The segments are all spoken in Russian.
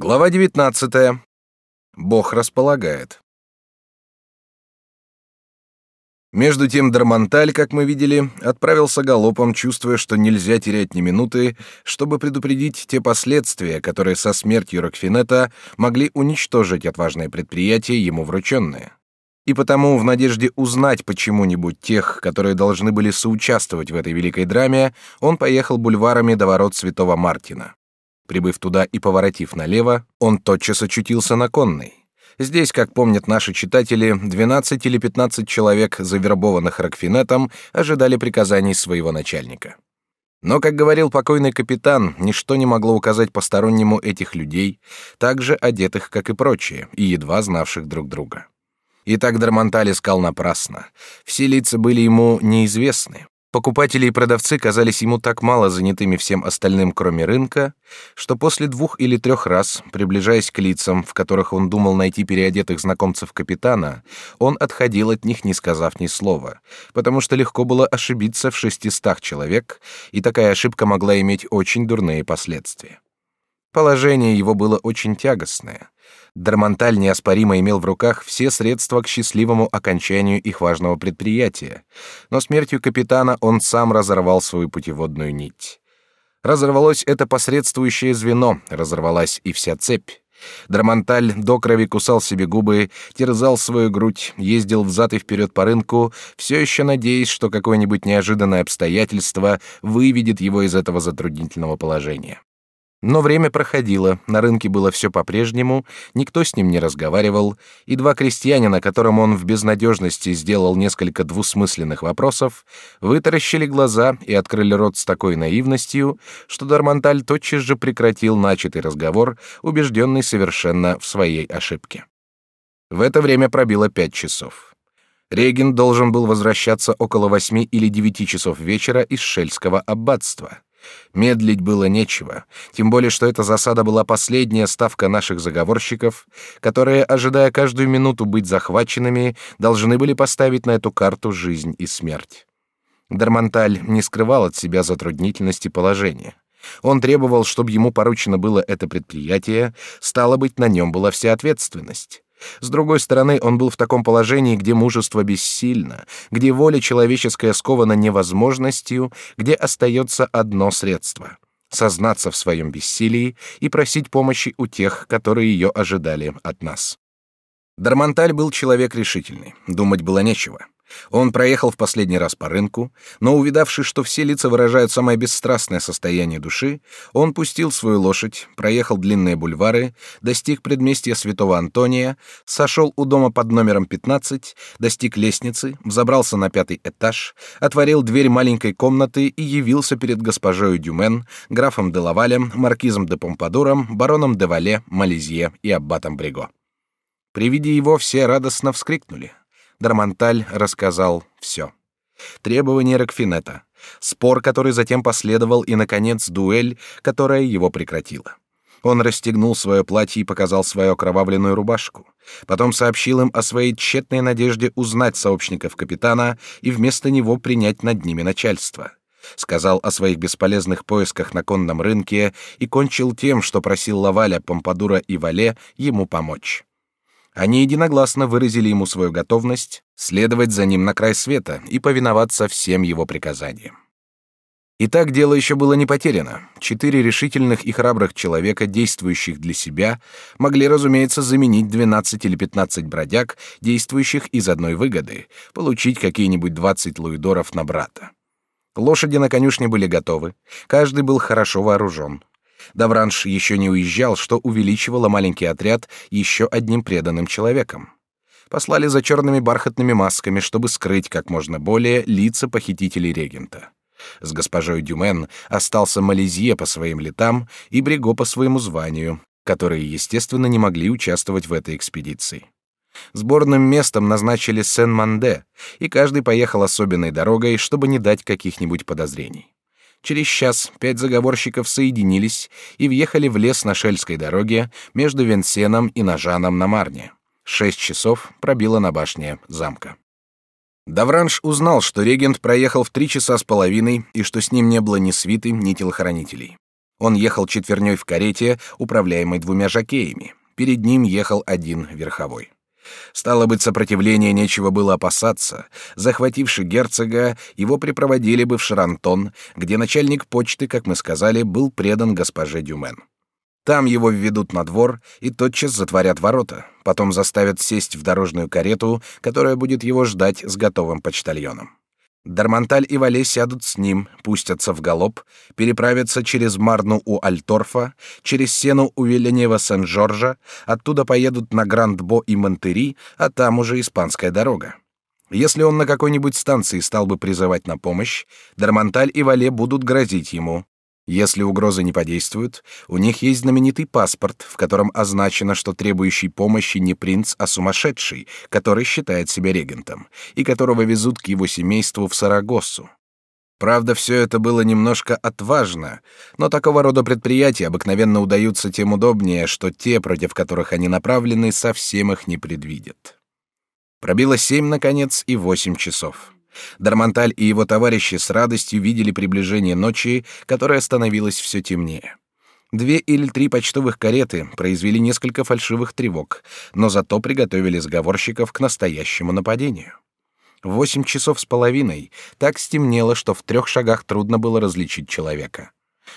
Глава 19. Бог располагает. Между тем Дармонталь, как мы видели, отправился галопом, чувствуя, что нельзя терять ни минуты, чтобы предупредить те последствия, которые со смертью Рокфинета могли уничтожить отважное предприятие, ему врученное. И потому, в надежде узнать почему-нибудь тех, которые должны были соучаствовать в этой великой драме, он поехал бульварами до ворот Святого Мартина. Прибыв туда и поворотив налево, он тотчас очутился на конной. Здесь, как помнят наши читатели, 12 или 15 человек, завербованных Рокфинетом, ожидали приказаний своего начальника. Но, как говорил покойный капитан, ничто не могло указать постороннему этих людей, так же одетых, как и прочие, и едва знавших друг друга. И так Дармонталь искал напрасно. Все лица были ему неизвестны. Покупатели и продавцы казались ему так мало занятыми всем остальным, кроме рынка, что после двух или трех раз, приближаясь к лицам, в которых он думал найти переодетых знакомцев капитана, он отходил от них, не сказав ни слова, потому что легко было ошибиться в шестистах человек, и такая ошибка могла иметь очень дурные последствия. Положение его было очень тягостное. Дармонталь неоспоримо имел в руках все средства к счастливому окончанию их важного предприятия, но смертью капитана он сам разорвал свою путеводную нить. Разорвалось это посредствующее звено, разорвалась и вся цепь. Драмонталь до крови кусал себе губы, терзал свою грудь, ездил взад и вперед по рынку, все еще надеясь, что какое-нибудь неожиданное обстоятельство выведет его из этого затруднительного положения. Но время проходило, на рынке было все по-прежнему, никто с ним не разговаривал, и два крестьянина, которым он в безнадежности сделал несколько двусмысленных вопросов, вытаращили глаза и открыли рот с такой наивностью, что Дармонталь тотчас же прекратил начатый разговор, убежденный совершенно в своей ошибке. В это время пробило пять часов. Реген должен был возвращаться около восьми или девяти часов вечера из Шельского аббатства. Медлить было нечего, тем более что эта засада была последняя ставка наших заговорщиков, которые, ожидая каждую минуту быть захваченными, должны были поставить на эту карту жизнь и смерть. Дармонталь не скрывал от себя затруднительности положения. Он требовал, чтобы ему поручено было это предприятие, стало быть, на нем была вся ответственность. С другой стороны, он был в таком положении, где мужество бессильно, где воля человеческая скована невозможностью, где остается одно средство — сознаться в своем бессилии и просить помощи у тех, которые ее ожидали от нас. Дармонталь был человек решительный, думать было нечего. Он проехал в последний раз по рынку, но увидавши, что все лица выражают самое бесстрастное состояние души, он пустил свою лошадь, проехал длинные бульвары, достиг предместья Святого Антония, сошел у дома под номером 15, достиг лестницы, взобрался на пятый этаж, отворил дверь маленькой комнаты и явился перед госпожой Дюмен, графом де Лавалем, маркизом де Помпадуром, бароном де Вале, Малезье и аббатом Бриго. При виде его все радостно вскрикнули. Дармонталь рассказал все. Требования Рокфинета, спор, который затем последовал, и, наконец, дуэль, которая его прекратила. Он расстегнул свое платье и показал свою окровавленную рубашку. Потом сообщил им о своей тщетной надежде узнать сообщников капитана и вместо него принять над ними начальство. Сказал о своих бесполезных поисках на конном рынке и кончил тем, что просил Лаваля, Помпадура и Вале ему помочь. Они единогласно выразили ему свою готовность следовать за ним на край света и повиноваться всем его приказаниям. Итак, дело еще было не потеряно. Четыре решительных и храбрых человека, действующих для себя, могли, разумеется, заменить 12 или 15 бродяг, действующих из одной выгоды, получить какие-нибудь 20 луидоров на брата. Лошади на конюшне были готовы, каждый был хорошо вооружен. Давранш еще не уезжал, что увеличивало маленький отряд еще одним преданным человеком. Послали за черными бархатными масками, чтобы скрыть как можно более лица похитителей регента. С госпожой Дюмен остался Малезье по своим летам и Бриго по своему званию, которые, естественно, не могли участвовать в этой экспедиции. Сборным местом назначили Сен-Манде, и каждый поехал особенной дорогой, чтобы не дать каких-нибудь подозрений. Через час пять заговорщиков соединились и въехали в лес на Шельской дороге между Венсеном и Нажаном на Марне. Шесть часов пробило на башне замка. Давранш узнал, что регент проехал в три часа с половиной и что с ним не было ни свиты, ни телохранителей. Он ехал четверней в карете, управляемой двумя жакеями. Перед ним ехал один верховой. Стало быть, сопротивления нечего было опасаться. Захвативши герцога, его припроводили бы в Шарантон, где начальник почты, как мы сказали, был предан госпоже Дюмен. Там его введут на двор и тотчас затворят ворота, потом заставят сесть в дорожную карету, которая будет его ждать с готовым почтальоном. Дармонталь и Вале сядут с ним, пустятся в галоп, переправятся через Марну у Альторфа, через Сену у Веленева Сен-Жоржа, оттуда поедут на Грандбо и Монтери, а там уже испанская дорога. Если он на какой-нибудь станции стал бы призывать на помощь, Дармонталь и Вале будут грозить ему, если угрозы не подействуют, у них есть знаменитый паспорт, в котором означено, что требующий помощи не принц, а сумасшедший, который считает себя регентом, и которого везут к его семейству в Сарагоссу. Правда, все это было немножко отважно, но такого рода предприятия обыкновенно удаются тем удобнее, что те, против которых они направлены, совсем их не предвидят. Пробило семь, наконец, и восемь часов. Дармонталь и его товарищи с радостью видели приближение ночи, которая становилась все темнее. Две или три почтовых кареты произвели несколько фальшивых тревог, но зато приготовили сговорщиков к настоящему нападению. Восемь часов с половиной так стемнело, что в трех шагах трудно было различить человека.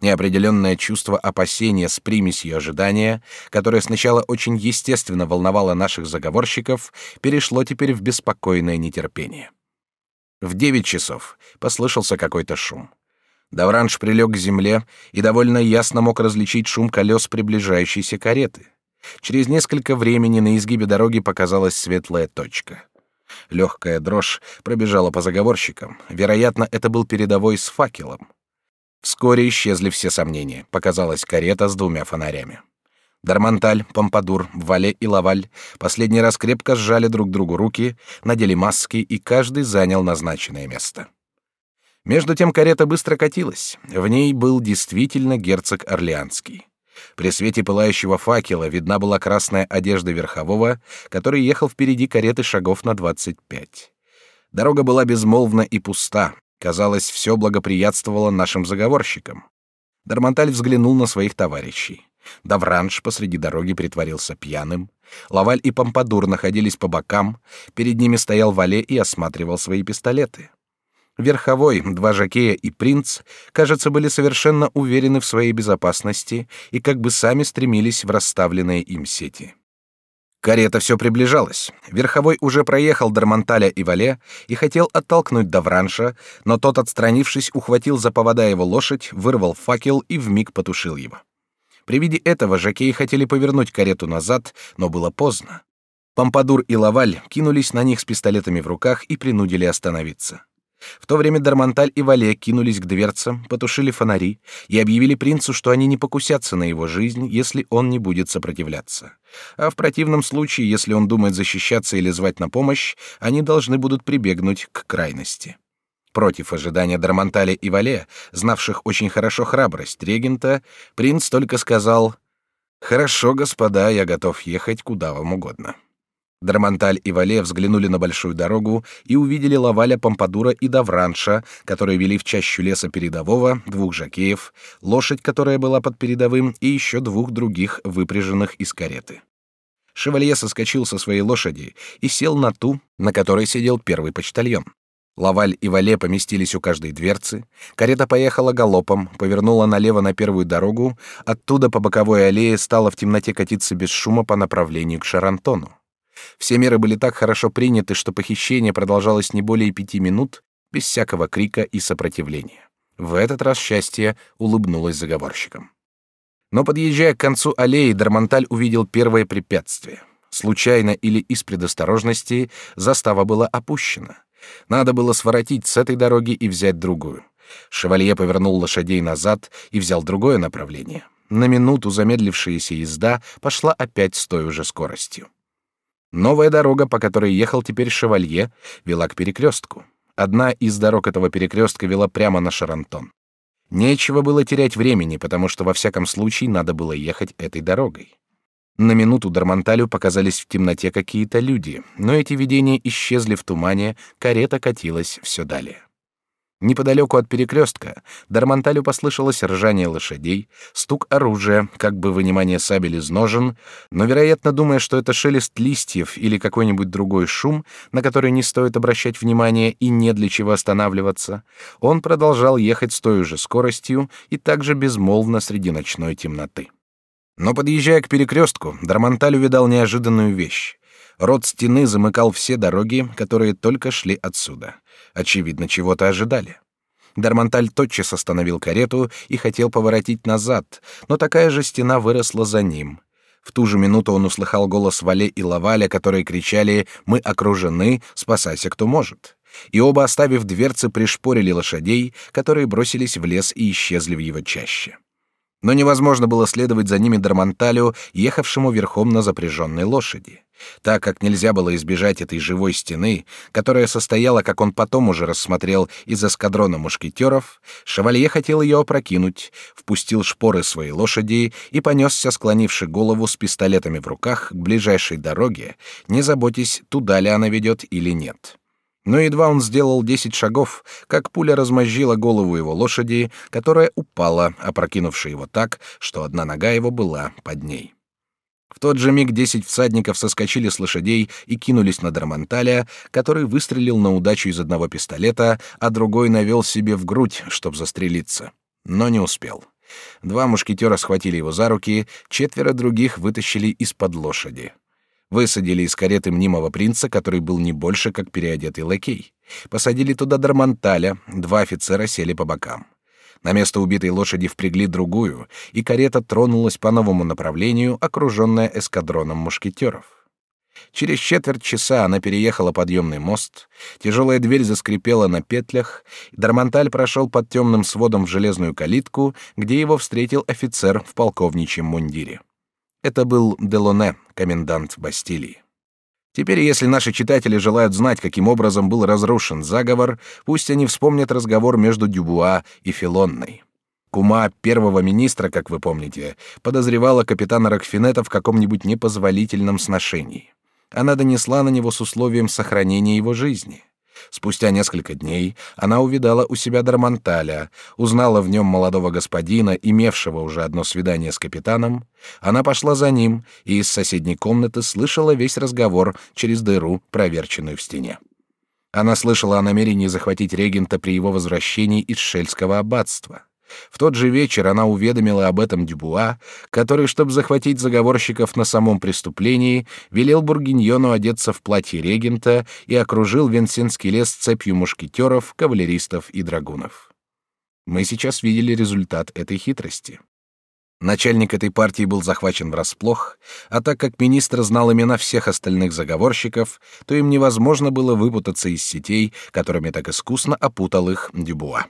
Неопределенное чувство опасения с примесью ожидания, которое сначала очень естественно волновало наших заговорщиков, перешло теперь в беспокойное нетерпение. В девять часов послышался какой-то шум. Давранш прилег к земле и довольно ясно мог различить шум колес приближающейся кареты. Через несколько времени на изгибе дороги показалась светлая точка. Легкая дрожь пробежала по заговорщикам. Вероятно, это был передовой с факелом. Вскоре исчезли все сомнения. Показалась карета с двумя фонарями. Дармонталь, Помпадур, Вале и Лаваль последний раз крепко сжали друг другу руки, надели маски, и каждый занял назначенное место. Между тем карета быстро катилась. В ней был действительно герцог Орлеанский. При свете пылающего факела видна была красная одежда верхового, который ехал впереди кареты шагов на двадцать пять. Дорога была безмолвна и пуста. Казалось, все благоприятствовало нашим заговорщикам. Дармонталь взглянул на своих товарищей. Давранш посреди дороги притворился пьяным. Лаваль и Помпадур находились по бокам. Перед ними стоял Вале и осматривал свои пистолеты. Верховой, два жакея и принц, кажется, были совершенно уверены в своей безопасности и как бы сами стремились в расставленные им сети. Карета все приближалась. Верховой уже проехал Дармонталя и Вале и хотел оттолкнуть Давранша, но тот, отстранившись, ухватил за повода его лошадь, вырвал факел и вмиг потушил его. При виде этого жакеи хотели повернуть карету назад, но было поздно. Помпадур и Лаваль кинулись на них с пистолетами в руках и принудили остановиться. В то время Дармонталь и Вале кинулись к дверцам, потушили фонари и объявили принцу, что они не покусятся на его жизнь, если он не будет сопротивляться. А в противном случае, если он думает защищаться или звать на помощь, они должны будут прибегнуть к крайности. Против ожидания Дармонталя и Вале, знавших очень хорошо храбрость регента, принц только сказал «Хорошо, господа, я готов ехать куда вам угодно». Дармонталь и Вале взглянули на большую дорогу и увидели Лаваля Помпадура и Давранша, которые вели в чащу леса передового, двух жакеев, лошадь, которая была под передовым, и еще двух других, выпряженных из кареты. Шевалье соскочил со своей лошади и сел на ту, на которой сидел первый почтальон. Лаваль и Вале поместились у каждой дверцы. Карета поехала галопом, повернула налево на первую дорогу, оттуда по боковой аллее стала в темноте катиться без шума по направлению к Шарантону. Все меры были так хорошо приняты, что похищение продолжалось не более пяти минут, без всякого крика и сопротивления. В этот раз счастье улыбнулось заговорщикам. Но подъезжая к концу аллеи, Дармонталь увидел первое препятствие. Случайно или из предосторожности застава была опущена. Надо было своротить с этой дороги и взять другую. Шевалье повернул лошадей назад и взял другое направление. На минуту замедлившаяся езда пошла опять с той же скоростью. Новая дорога, по которой ехал теперь Шевалье, вела к перекрестку. Одна из дорог этого перекрестка вела прямо на Шарантон. Нечего было терять времени, потому что во всяком случае надо было ехать этой дорогой. На минуту Дармонталю показались в темноте какие-то люди, но эти видения исчезли в тумане, карета катилась все далее. Неподалеку от перекрестка Дармонталю послышалось ржание лошадей, стук оружия, как бы вынимание сабель из ножен, но, вероятно, думая, что это шелест листьев или какой-нибудь другой шум, на который не стоит обращать внимание и не для чего останавливаться, он продолжал ехать с той же скоростью и также безмолвно среди ночной темноты. Но, подъезжая к перекрестку, Дармонталь увидал неожиданную вещь. Рот стены замыкал все дороги, которые только шли отсюда. Очевидно, чего-то ожидали. Дармонталь тотчас остановил карету и хотел поворотить назад, но такая же стена выросла за ним. В ту же минуту он услыхал голос Вале и Лаваля, которые кричали «Мы окружены, спасайся, кто может!» И оба, оставив дверцы, пришпорили лошадей, которые бросились в лес и исчезли в его чаще но невозможно было следовать за ними Дармонталю, ехавшему верхом на запряженной лошади. Так как нельзя было избежать этой живой стены, которая состояла, как он потом уже рассмотрел, из эскадрона мушкетеров, шевалье хотел ее опрокинуть, впустил шпоры своей лошади и понесся, склонивши голову с пистолетами в руках, к ближайшей дороге, не заботясь, туда ли она ведет или нет. Но едва он сделал десять шагов, как пуля размозжила голову его лошади, которая упала, опрокинувши его так, что одна нога его была под ней. В тот же миг десять всадников соскочили с лошадей и кинулись на Драмонталя, который выстрелил на удачу из одного пистолета, а другой навел себе в грудь, чтобы застрелиться. Но не успел. Два мушкетера схватили его за руки, четверо других вытащили из-под лошади. Высадили из кареты мнимого принца, который был не больше, как переодетый лакей. Посадили туда Дармонталя, два офицера сели по бокам. На место убитой лошади впрягли другую, и карета тронулась по новому направлению, окруженная эскадроном мушкетеров. Через четверть часа она переехала подъемный мост, тяжелая дверь заскрипела на петлях, и прошел под темным сводом в железную калитку, где его встретил офицер в полковничьем мундире. Это был Делоне, комендант Бастилии. Теперь, если наши читатели желают знать, каким образом был разрушен заговор, пусть они вспомнят разговор между Дюбуа и Филонной. Кума первого министра, как вы помните, подозревала капитана Рокфинета в каком-нибудь непозволительном сношении. Она донесла на него с условием сохранения его жизни. Спустя несколько дней она увидала у себя Дармонталя, узнала в нем молодого господина, имевшего уже одно свидание с капитаном. Она пошла за ним и из соседней комнаты слышала весь разговор через дыру, проверченную в стене. Она слышала о намерении захватить регента при его возвращении из Шельского аббатства. В тот же вечер она уведомила об этом Дюбуа, который, чтобы захватить заговорщиков на самом преступлении, велел Бургиньону одеться в платье регента и окружил Венсенский лес цепью мушкетеров, кавалеристов и драгунов. Мы сейчас видели результат этой хитрости. Начальник этой партии был захвачен врасплох, а так как министр знал имена всех остальных заговорщиков, то им невозможно было выпутаться из сетей, которыми так искусно опутал их Дюбуа.